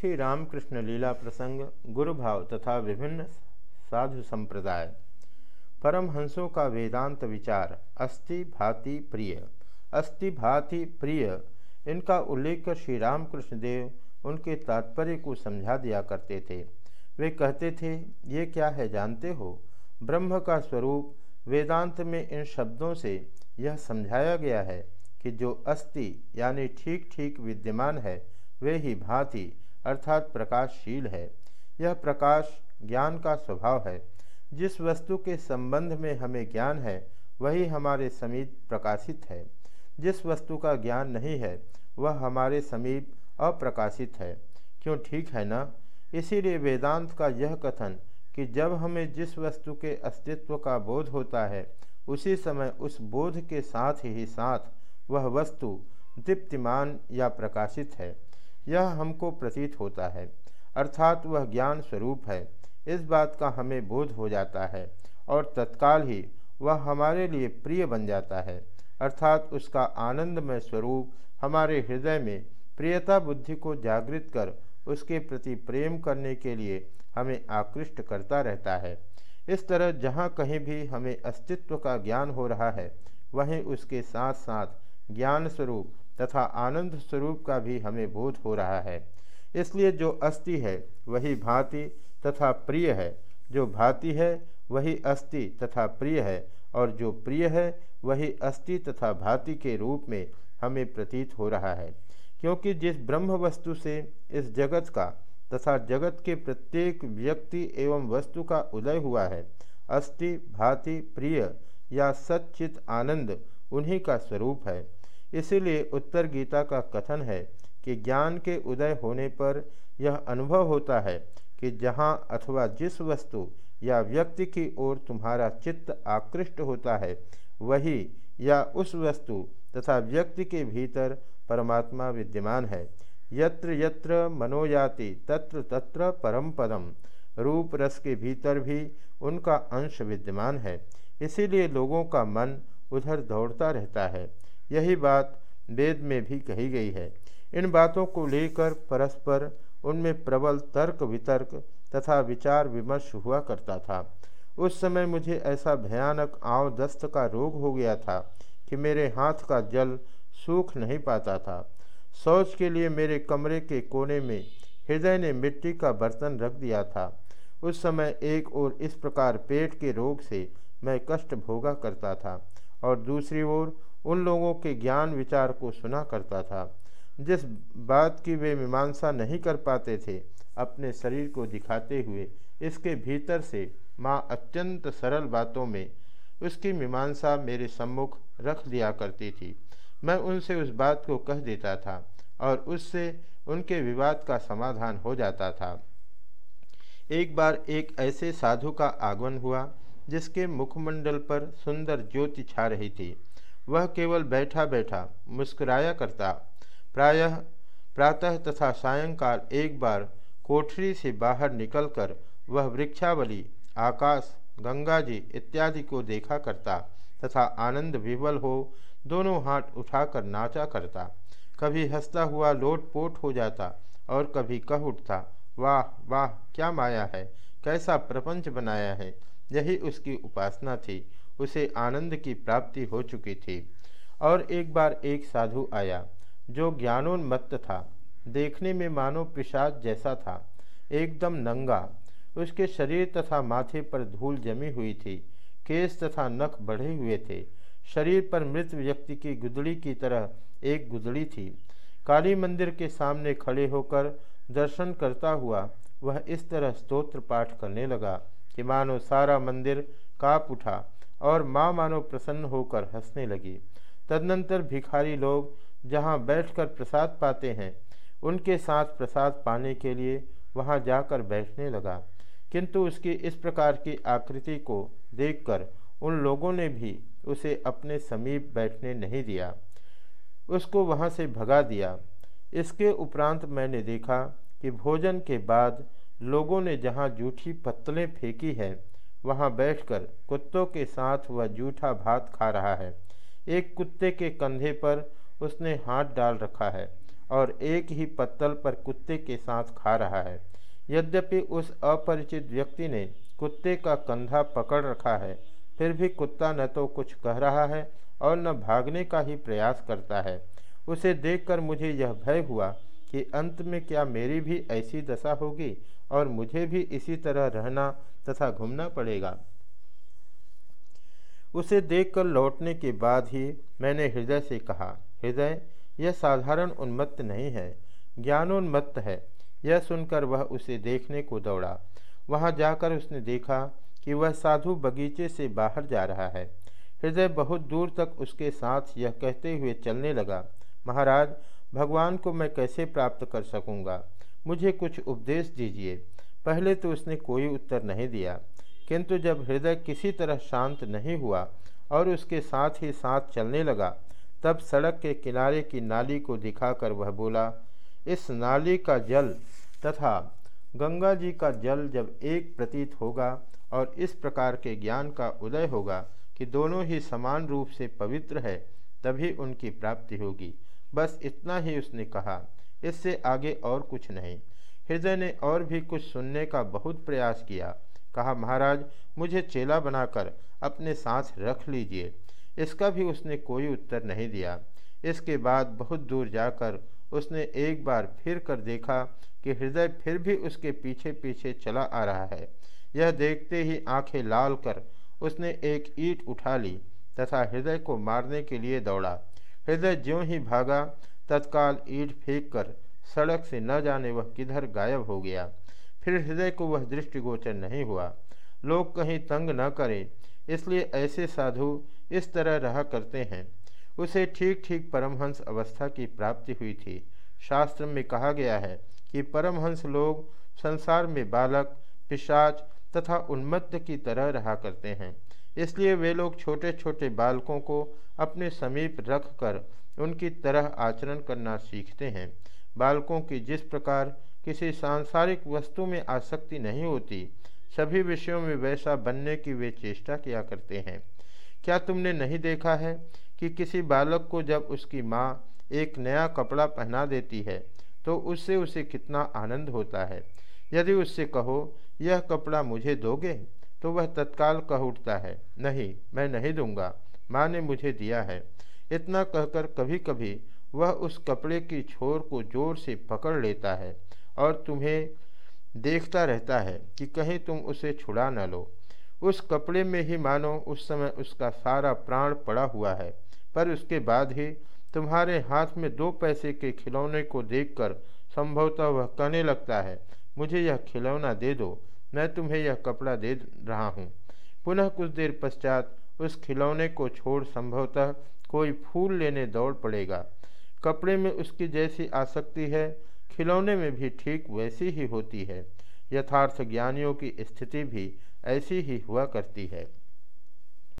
श्री रामकृष्ण लीला प्रसंग गुरु भाव तथा विभिन्न साधु संप्रदाय। परमहंसों का वेदांत विचार, अस्ति भाति प्रिय। अस्ति भाति प्रिय, इनका उल्लेख कर श्री रामकृष्ण देव उनके तात्पर्य को समझा दिया करते थे। वे कहते थे, ये क्या है, जानते हो? ब्रह्म का स्वरूप वेदांत में इन शब्दों से यह समझाया गया है कि जो अस्ति, यानी ठीक ठीक विद्यमान है, वे ही भांति अर्थात प्रकाशशील है। यह प्रकाश ज्ञान का स्वभाव है। जिस वस्तु के संबंध में हमें ज्ञान है, वही हमारे समीप प्रकाशित है। जिस वस्तु का ज्ञान नहीं है, वह हमारे समीप अप्रकाशित है। क्यों ठीक है ना? इसीलिए वेदांत का यह कथन कि जब हमें जिस वस्तु के अस्तित्व का बोध होता है, उसी समय उस बोध के साथ ही साथ वह वस्तु दीप्तिमान या प्रकाशित है। यह हमको प्रतीत होता है, अर्थात वह ज्ञान स्वरूप है। इस बात का हमें बोध हो जाता है और तत्काल ही वह हमारे लिए प्रिय बन जाता है, अर्थात उसका आनंदमय स्वरूप हमारे हृदय में प्रियता बुद्धि को जागृत कर उसके प्रति प्रेम करने के लिए हमें आकृष्ट करता रहता है। इस तरह जहाँ कहीं भी हमें अस्तित्व का ज्ञान हो रहा है, वहीं उसके साथ साथ ज्ञान स्वरूप तथा आनंद स्वरूप का भी हमें बोध हो रहा है। इसलिए जो अस्थि है, वही भांति तथा प्रिय है। जो भांति है, वही अस्थि तथा प्रिय है। और जो प्रिय है, वही अस्थि तथा भांति के रूप में हमें प्रतीत हो रहा है। क्योंकि जिस ब्रह्म वस्तु से इस जगत का तथा जगत के प्रत्येक व्यक्ति एवं वस्तु का उदय हुआ है, अस्थि, भांति, प्रिय या सच्चित आनंद उन्हीं का स्वरूप है। इसीलिए उत्तर गीता का कथन है कि ज्ञान के उदय होने पर यह अनुभव होता है कि जहाँ अथवा जिस वस्तु या व्यक्ति की ओर तुम्हारा चित्त आकृष्ट होता है, वही या उस वस्तु तथा व्यक्ति के भीतर परमात्मा विद्यमान है। यत्र यत्र मनोयाति तत्र तत्र परम पदम रूप रस के भीतर भी उनका अंश विद्यमान है। इसीलिए लोगों का मन उधर दौड़ता रहता है। यही बात वेद में भी कही गई है। इन बातों को लेकर परस्पर उनमें प्रबल तर्क वितर्क तथा विचार विमर्श हुआ करता था। उस समय मुझे ऐसा भयानक आव दस्त का रोग हो गया था कि मेरे हाथ का जल सूख नहीं पाता था। शौच के लिए मेरे कमरे के कोने में हृदय ने मिट्टी का बर्तन रख दिया था। उस समय एक ओर इस प्रकार पेट के रोग से मैं कष्ट भोगा करता था और दूसरी ओर उन लोगों के ज्ञान विचार को सुना करता था, जिस बात की वे मीमांसा नहीं कर पाते थे, अपने शरीर को दिखाते हुए, इसके भीतर से माँ अत्यंत सरल बातों में उसकी मीमांसा मेरे सम्मुख रख दिया करती थी। मैं उनसे उस बात को कह देता था और उससे उनके विवाद का समाधान हो जाता था। एक बार एक ऐसे साधु का आगमन हुआ, जिसके मुखमंडल पर सुंदर ज्योति छा रही थी। वह केवल बैठा बैठा मुस्कुराया करता। प्रायः, प्रातः तथा सायंकाल एक बार कोठरी से बाहर निकलकर वह वृक्षावली, आकाश, गंगा जी इत्यादि को देखा करता तथा आनंद विवल हो, दोनों हाथ उठाकर नाचा करता। कभी हंसता हुआ लोटपोट हो जाता और कभी कह उठता, वाह वाह, क्या माया है, कैसा प्रपंच बनाया है। यही उसकी उपासना थी। उसे आनंद की प्राप्ति हो चुकी थी। और एक बार एक साधु आया, जो ज्ञानोन्मत्त था। देखने में मानो पिशाच जैसा था, एकदम नंगा। उसके शरीर तथा माथे पर धूल जमी हुई थी, केस तथा नख बढ़े हुए थे। शरीर पर मृत व्यक्ति की गुदड़ी की तरह एक गुदड़ी थी। काली मंदिर के सामने खड़े होकर दर्शन करता हुआ वह इस तरह स्तोत्र पाठ करने लगा कि मानो सारा मंदिर काप उठा। और माँ मानो प्रसन्न होकर हंसने लगी। तदनंतर भिखारी लोग जहाँ बैठकर प्रसाद पाते हैं, उनके साथ प्रसाद पाने के लिए वहाँ जाकर बैठने लगा। किंतु उसकी इस प्रकार की आकृति को देखकर उन लोगों ने भी उसे अपने समीप बैठने नहीं दिया। उसको वहाँ से भगा दिया। इसके उपरांत मैंने देखा कि भोजन के बाद लोगों ने जहाँ जूठी पत्तलें फेंकी है वहाँ बैठकर कुत्तों के साथ वह जूठा भात खा रहा है। एक कुत्ते के कंधे पर उसने हाथ डाल रखा है और एक ही पत्तल पर कुत्ते के साथ खा रहा है। यद्यपि उस अपरिचित व्यक्ति ने कुत्ते का कंधा पकड़ रखा है, फिर भी कुत्ता न तो कुछ कह रहा है और न भागने का ही प्रयास करता है। उसे देखकर मुझे यह भय हुआ कि अंत में क्या मेरी भी ऐसी दशा होगी और मुझे भी इसी तरह रहना तथा घूमना पड़ेगा। उसे देखकर लौटने के बाद ही मैंने हृदय से कहा, हृदय, यह साधारण उन्मत्त नहीं है, ज्ञानोन्मत्त है। यह सुनकर वह उसे देखने को दौड़ा। वहाँ जाकर उसने देखा कि वह साधु बगीचे से बाहर जा रहा है। हृदय बहुत दूर तक उसके साथ यह कहते हुए चलने लगा, महाराज भगवान को मैं कैसे प्राप्त कर सकूँगा? मुझे कुछ उपदेश दीजिए। पहले तो उसने कोई उत्तर नहीं दिया, किंतु जब हृदय किसी तरह शांत नहीं हुआ और उसके साथ ही साथ चलने लगा, तब सड़क के किनारे की नाली को दिखाकर वह बोला, इस नाली का जल तथा गंगा जी का जल जब एक प्रतीत होगा और इस प्रकार के ज्ञान का उदय होगा कि दोनों ही समान रूप से पवित्र है, तभी उनकी प्राप्ति होगी। बस इतना ही उसने कहा। इससे आगे और कुछ नहीं। हृदय ने और भी कुछ सुनने का बहुत प्रयास किया। कहा, महाराज, मुझे चेला बनाकर अपने साथ रख लीजिए। इसका भी उसने कोई उत्तर नहीं दिया। इसके बाद बहुत दूर जाकर उसने एक बार फिर कर देखा कि हृदय फिर भी उसके पीछे पीछे चला आ रहा है। यह देखते ही आँखें लाल कर उसने एक ईट उठा ली तथा हृदय को मारने के लिए दौड़ा। हृदय ज्यों ही भागा, तत्काल ईट फेंक कर सड़क से न जाने वह किधर गायब हो गया। फिर हृदय को वह दृष्टिगोचर नहीं हुआ। लोग कहीं तंग न करें, इसलिए ऐसे साधु इस तरह रहा करते हैं। उसे ठीक ठीक परमहंस अवस्था की प्राप्ति हुई थी। शास्त्र में कहा गया है कि परमहंस लोग संसार में बालक, पिशाच तथा उन्मत्त की तरह रहा करते हैं। इसलिए वे लोग छोटे छोटे बालकों को अपने समीप रख कर उनकी तरह आचरण करना सीखते हैं। बालकों की जिस प्रकार किसी सांसारिक वस्तु में आसक्ति नहीं होती, सभी विषयों में वैसा बनने की वे चेष्टा किया करते हैं। क्या तुमने नहीं देखा है कि किसी बालक को जब उसकी माँ एक नया कपड़ा पहना देती है तो उससे उसे कितना आनंद होता है? यदि उससे कहो, यह कपड़ा मुझे दोगे? तो वह तत्काल कह उठता है, नहीं, मैं नहीं दूँगा। माँ ने मुझे दिया है। इतना कहकर कभी कभी वह उस कपड़े की छोर को ज़ोर से पकड़ लेता है और तुम्हें देखता रहता है कि कहीं तुम उसे छुड़ा न लो। उस कपड़े में ही मानो उस समय उसका सारा प्राण पड़ा हुआ है, पर उसके बाद ही तुम्हारे हाथ में दो पैसे के खिलौने को देखकर संभवतः वह कहने लगता है, मुझे यह खिलौना दे दो। मैं तुम्हें यह कपड़ा दे रहा हूँ। पुनः कुछ देर पश्चात उस खिलौने को छोड़ संभवतः कोई फूल लेने दौड़ पड़ेगा। कपड़े में उसकी जैसी आसक्ति है, खिलौने में भी ठीक वैसी ही होती है। यथार्थ ज्ञानियों की स्थिति भी ऐसी ही हुआ करती है।